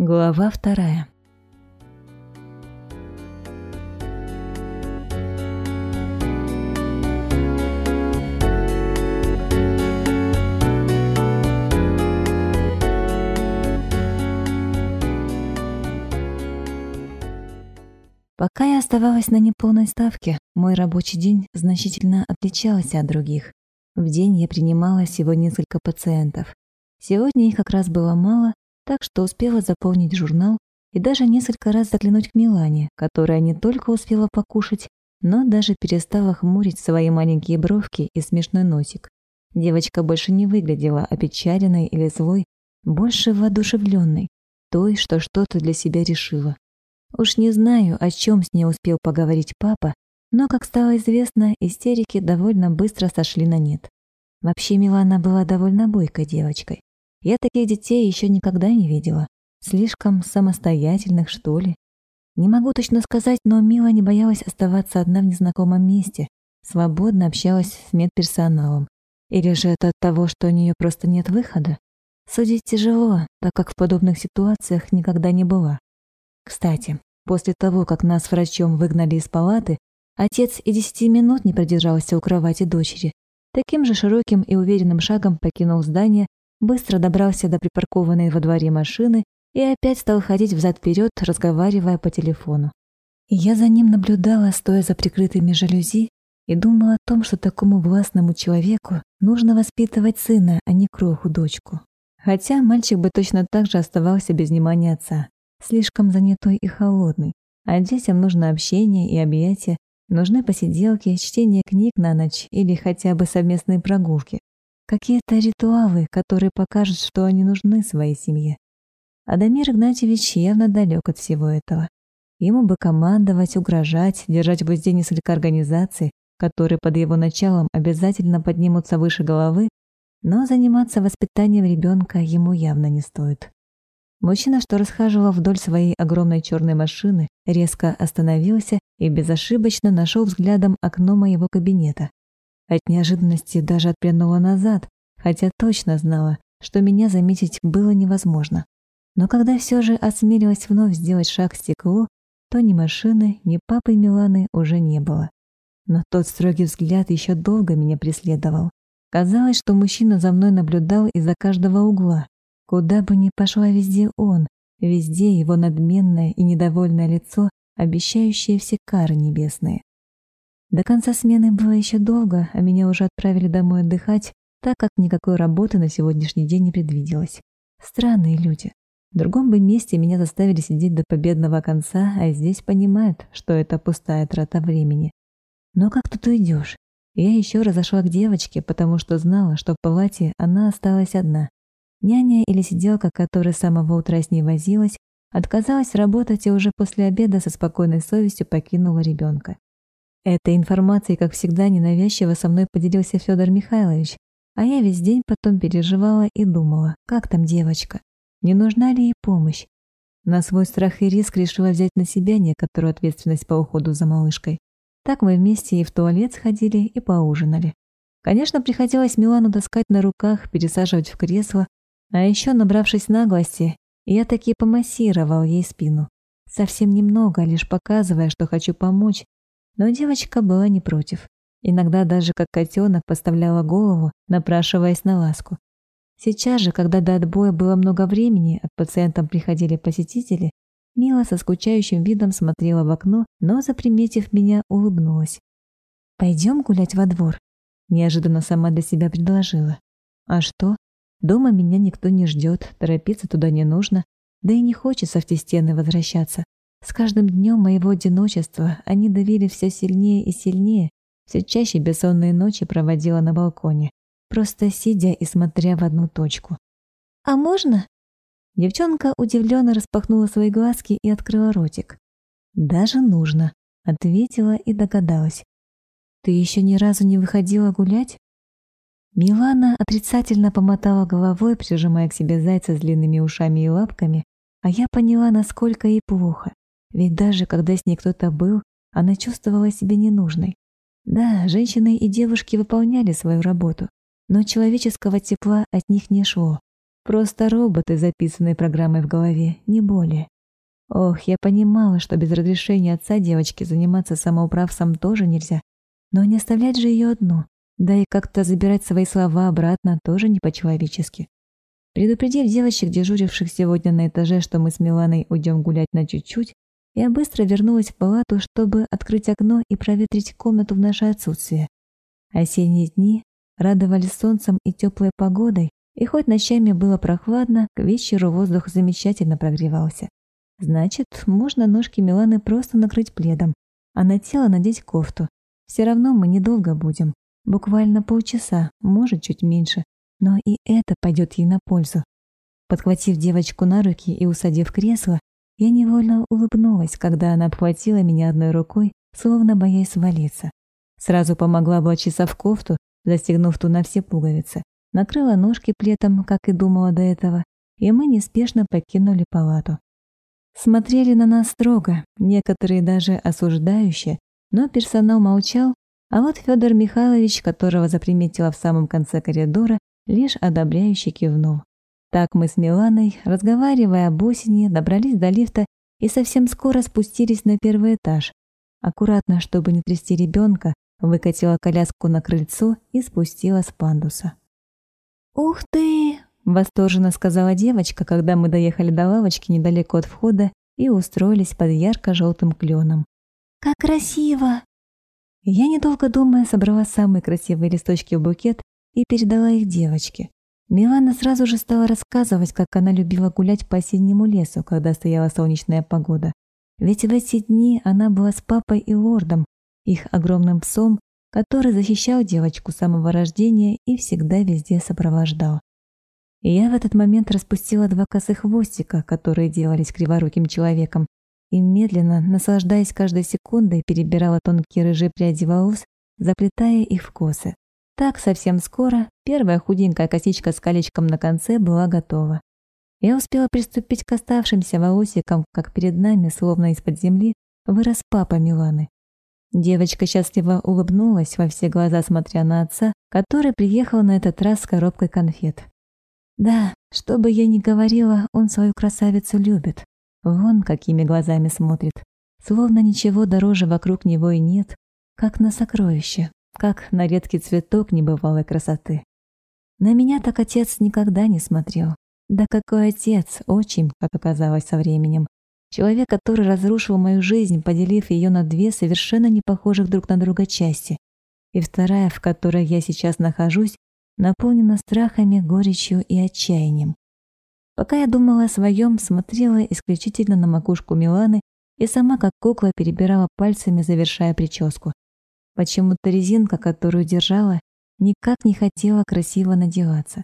Глава вторая. Пока я оставалась на неполной ставке, мой рабочий день значительно отличался от других. В день я принимала всего несколько пациентов. Сегодня их как раз было мало, так что успела заполнить журнал и даже несколько раз заглянуть к Милане, которая не только успела покушать, но даже перестала хмурить свои маленькие бровки и смешной носик. Девочка больше не выглядела опечаленной или злой, больше воодушевленной, той, что что-то для себя решила. Уж не знаю, о чем с ней успел поговорить папа, но, как стало известно, истерики довольно быстро сошли на нет. Вообще Милана была довольно бойкой девочкой. Я таких детей еще никогда не видела. Слишком самостоятельных, что ли. Не могу точно сказать, но Мила не боялась оставаться одна в незнакомом месте. Свободно общалась с медперсоналом. Или же это от того, что у нее просто нет выхода? Судить тяжело, так как в подобных ситуациях никогда не была. Кстати, после того, как нас врачом выгнали из палаты, отец и десяти минут не продержался у кровати дочери. Таким же широким и уверенным шагом покинул здание, быстро добрался до припаркованной во дворе машины и опять стал ходить взад-вперед, разговаривая по телефону. Я за ним наблюдала, стоя за прикрытыми жалюзи, и думала о том, что такому властному человеку нужно воспитывать сына, а не кроху дочку. Хотя мальчик бы точно так же оставался без внимания отца, слишком занятой и холодный, а детям нужно общение и объятия, нужны посиделки, чтение книг на ночь или хотя бы совместные прогулки. Какие-то ритуалы, которые покажут, что они нужны своей семье. Адамир Игнатьевич явно далек от всего этого. Ему бы командовать, угрожать, держать в узде несколько организаций, которые под его началом обязательно поднимутся выше головы, но заниматься воспитанием ребенка ему явно не стоит. Мужчина, что расхаживал вдоль своей огромной черной машины, резко остановился и безошибочно нашел взглядом окно моего кабинета. От неожиданности даже отпрянула назад, хотя точно знала, что меня заметить было невозможно. Но когда все же осмелилась вновь сделать шаг к стеклу, то ни машины, ни папы Миланы уже не было. Но тот строгий взгляд еще долго меня преследовал. Казалось, что мужчина за мной наблюдал из-за каждого угла. Куда бы ни пошла везде он, везде его надменное и недовольное лицо, обещающее все кары небесные. До конца смены было еще долго, а меня уже отправили домой отдыхать, так как никакой работы на сегодняшний день не предвиделось. Странные люди. В другом бы месте меня заставили сидеть до победного конца, а здесь понимают, что это пустая трата времени. Но как тут уйдешь? Я еще раз зашла к девочке, потому что знала, что в палате она осталась одна. Няня или сиделка, которая с самого утра с ней возилась, отказалась работать и уже после обеда со спокойной совестью покинула ребенка. Этой информацией, как всегда, ненавязчиво со мной поделился Федор Михайлович, а я весь день потом переживала и думала, как там девочка, не нужна ли ей помощь. На свой страх и риск решила взять на себя некоторую ответственность по уходу за малышкой. Так мы вместе и в туалет сходили, и поужинали. Конечно, приходилось Милану таскать на руках, пересаживать в кресло, а еще, набравшись наглости, я таки помассировал ей спину. Совсем немного, лишь показывая, что хочу помочь, но девочка была не против. Иногда даже как котенок поставляла голову, напрашиваясь на ласку. Сейчас же, когда до отбоя было много времени, а к пациентам приходили посетители, Мила со скучающим видом смотрела в окно, но, заприметив меня, улыбнулась. «Пойдем гулять во двор», — неожиданно сама для себя предложила. «А что? Дома меня никто не ждет, торопиться туда не нужно, да и не хочется в те стены возвращаться. С каждым днем моего одиночества они давили все сильнее и сильнее. Все чаще бессонные ночи проводила на балконе, просто сидя и смотря в одну точку. «А можно?» Девчонка удивленно распахнула свои глазки и открыла ротик. «Даже нужно», — ответила и догадалась. «Ты еще ни разу не выходила гулять?» Милана отрицательно помотала головой, прижимая к себе зайца с длинными ушами и лапками, а я поняла, насколько ей плохо. Ведь даже когда с ней кто-то был, она чувствовала себя ненужной. Да, женщины и девушки выполняли свою работу, но человеческого тепла от них не шло. Просто роботы, записанные программой в голове, не более. Ох, я понимала, что без разрешения отца девочки заниматься самоуправством тоже нельзя, но не оставлять же ее одну, да и как-то забирать свои слова обратно тоже не по-человечески. Предупредив девочек, дежуривших сегодня на этаже, что мы с Миланой уйдем гулять на чуть-чуть, я быстро вернулась в палату, чтобы открыть окно и проветрить комнату в наше отсутствие. Осенние дни радовали солнцем и теплой погодой, и хоть ночами было прохладно, к вечеру воздух замечательно прогревался. Значит, можно ножки Миланы просто накрыть пледом, а на тело надеть кофту. Все равно мы недолго будем. Буквально полчаса, может, чуть меньше. Но и это пойдет ей на пользу. Подхватив девочку на руки и усадив кресло, я невольно улыбнулась, когда она обхватила меня одной рукой, словно боясь свалиться. Сразу помогла в кофту, застегнув ту на все пуговицы, накрыла ножки плетом, как и думала до этого, и мы неспешно покинули палату. Смотрели на нас строго, некоторые даже осуждающие, но персонал молчал, а вот Федор Михайлович, которого заприметила в самом конце коридора, лишь одобряюще кивнул. Так мы с Миланой, разговаривая об осени, добрались до лифта и совсем скоро спустились на первый этаж. Аккуратно, чтобы не трясти ребенка, выкатила коляску на крыльцо и спустила с пандуса. «Ух ты!» – восторженно сказала девочка, когда мы доехали до лавочки недалеко от входа и устроились под ярко-желтым кленом. «Как красиво!» Я, недолго думая, собрала самые красивые листочки в букет и передала их девочке. Милана сразу же стала рассказывать, как она любила гулять по осеннему лесу, когда стояла солнечная погода. Ведь в эти дни она была с папой и лордом, их огромным псом, который защищал девочку с самого рождения и всегда везде сопровождал. Я в этот момент распустила два косых хвостика, которые делались криворуким человеком, и медленно, наслаждаясь каждой секундой, перебирала тонкие рыжие пряди волос, заплетая их в косы. Так совсем скоро первая худенькая косичка с колечком на конце была готова. Я успела приступить к оставшимся волосикам, как перед нами, словно из-под земли, вырос папа Миланы. Девочка счастливо улыбнулась во все глаза, смотря на отца, который приехал на этот раз с коробкой конфет. Да, что бы я ни говорила, он свою красавицу любит. Вон какими глазами смотрит. Словно ничего дороже вокруг него и нет, как на сокровище, как на редкий цветок небывалой красоты. На меня так отец никогда не смотрел. Да какой отец, отчим, как оказалось со временем. Человек, который разрушил мою жизнь, поделив ее на две совершенно непохожих друг на друга части. И вторая, в которой я сейчас нахожусь, наполнена страхами, горечью и отчаянием. Пока я думала о своем, смотрела исключительно на макушку Миланы и сама как кукла перебирала пальцами, завершая прическу. Почему-то резинка, которую держала, никак не хотела красиво надеваться.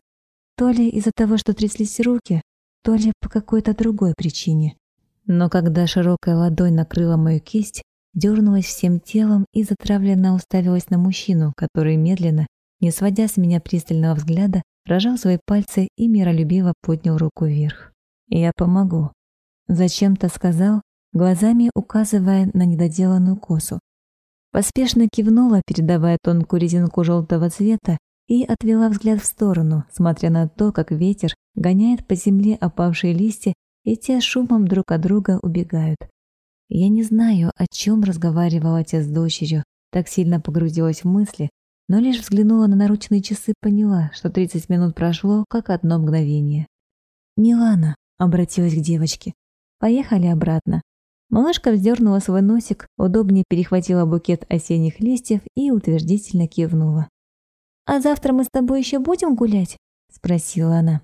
То ли из-за того, что тряслись руки, то ли по какой-то другой причине. Но когда широкая ладонь накрыла мою кисть, дернулась всем телом и затравленно уставилась на мужчину, который медленно, не сводя с меня пристального взгляда, рожал свои пальцы и миролюбиво поднял руку вверх. «Я помогу», — зачем-то сказал, глазами указывая на недоделанную косу, поспешно кивнула, передавая тонкую резинку желтого цвета, и отвела взгляд в сторону, смотря на то, как ветер гоняет по земле опавшие листья, и те шумом друг от друга убегают. Я не знаю, о чем разговаривал отец с дочерью, так сильно погрузилась в мысли, но лишь взглянула на наручные часы, поняла, что 30 минут прошло, как одно мгновение. «Милана», — обратилась к девочке, — «поехали обратно. Малышка вздернула свой носик, удобнее перехватила букет осенних листьев и утвердительно кивнула. «А завтра мы с тобой еще будем гулять?» – спросила она.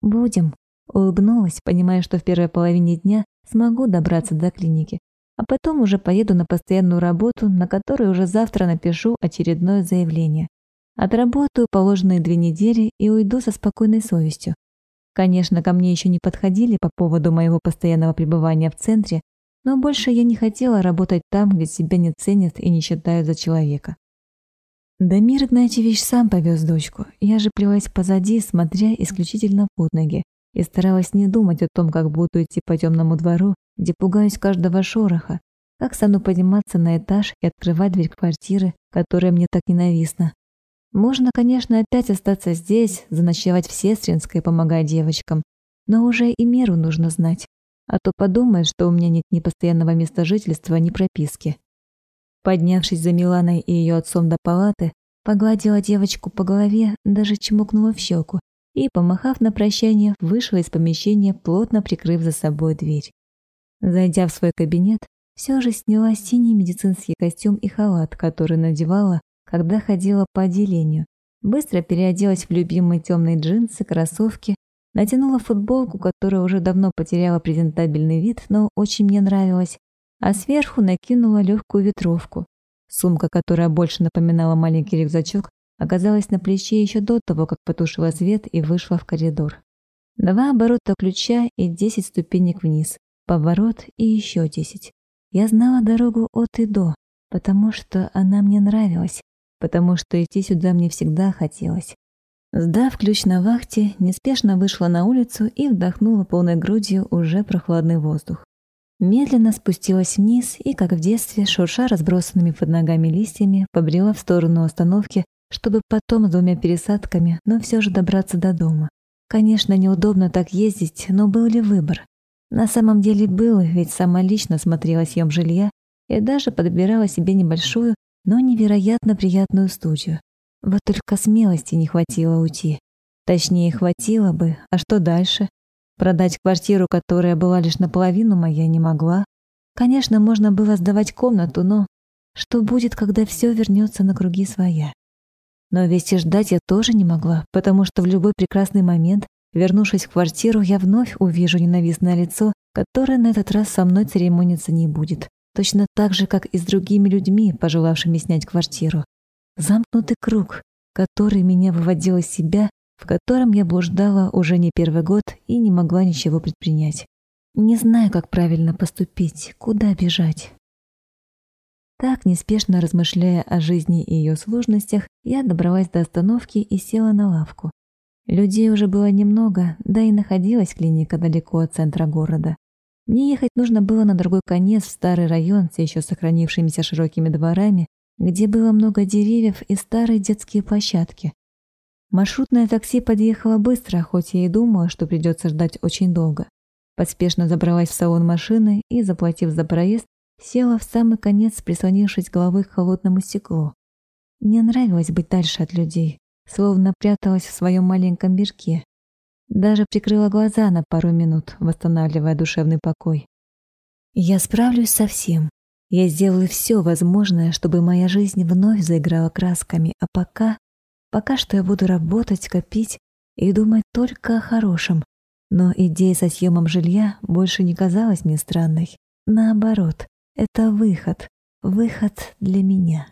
«Будем», – улыбнулась, понимая, что в первой половине дня смогу добраться до клиники, а потом уже поеду на постоянную работу, на которой уже завтра напишу очередное заявление. Отработаю положенные две недели и уйду со спокойной совестью. Конечно, ко мне еще не подходили по поводу моего постоянного пребывания в центре, но больше я не хотела работать там, где себя не ценят и не считают за человека. Дамир Игнатьевич сам повез дочку. Я же плелась позади, смотря исключительно под ноги, и старалась не думать о том, как буду идти по темному двору, где пугаюсь каждого шороха, как стану подниматься на этаж и открывать дверь квартиры, которая мне так ненавистна. Можно, конечно, опять остаться здесь, заночевать в Сестринской помогая девочкам, но уже и меру нужно знать а то подумает, что у меня нет ни постоянного места жительства, ни прописки». Поднявшись за Миланой и ее отцом до палаты, погладила девочку по голове, даже чмокнула в щеку и, помахав на прощание, вышла из помещения, плотно прикрыв за собой дверь. Зайдя в свой кабинет, все же сняла синий медицинский костюм и халат, который надевала, когда ходила по отделению, быстро переоделась в любимые темные джинсы, кроссовки Натянула футболку, которая уже давно потеряла презентабельный вид, но очень мне нравилась, а сверху накинула легкую ветровку. Сумка, которая больше напоминала маленький рюкзачок, оказалась на плече еще до того, как потушила свет и вышла в коридор. Два оборота ключа и 10 ступенек вниз, поворот и еще 10. Я знала дорогу от и до, потому что она мне нравилась, потому что идти сюда мне всегда хотелось. Сдав ключ на вахте, неспешно вышла на улицу и вдохнула полной грудью уже прохладный воздух. Медленно спустилась вниз и, как в детстве, шурша разбросанными под ногами листьями, побрела в сторону остановки, чтобы потом с двумя пересадками, но все же добраться до дома. Конечно, неудобно так ездить, но был ли выбор? На самом деле был, ведь сама лично смотрела съем жилья и даже подбирала себе небольшую, но невероятно приятную студию, вот только смелости не хватило уйти. Точнее, хватило бы, а что дальше? Продать квартиру, которая была лишь наполовину моя, не могла. Конечно, можно было сдавать комнату, но что будет, когда все вернется на круги своя? Но вести ждать я тоже не могла, потому что в любой прекрасный момент, вернувшись в квартиру, я вновь увижу ненавистное лицо, которое на этот раз со мной церемониться не будет. Точно так же, как и с другими людьми, пожелавшими снять квартиру замкнутый круг, который меня выводил из себя, в котором я блуждала уже не первый год и не могла ничего предпринять. Не знаю, как правильно поступить, куда бежать. Так, неспешно размышляя о жизни и ее сложностях, я добралась до остановки и села на лавку. Людей уже было немного, да и находилась клиника далеко от центра города. Мне ехать нужно было на другой конец, в старый район с еще сохранившимися широкими дворами, где было много деревьев и старые детские площадки. Маршрутное такси подъехало быстро, хоть я и думала, что придется ждать очень долго. Поспешно забралась в салон машины и, заплатив за проезд, села в самый конец, прислонившись головой к холодному стеклу. Мне нравилось быть дальше от людей, словно пряталась в своем маленьком мирке. Даже прикрыла глаза на пару минут, восстанавливая душевный покой. «Я справлюсь со всем», я сделаю все возможное, чтобы моя жизнь вновь заиграла красками, а пока... Пока что я буду работать, копить и думать только о хорошем. Но идея со съемом жилья больше не казалась мне странной. Наоборот, это выход. Выход для меня.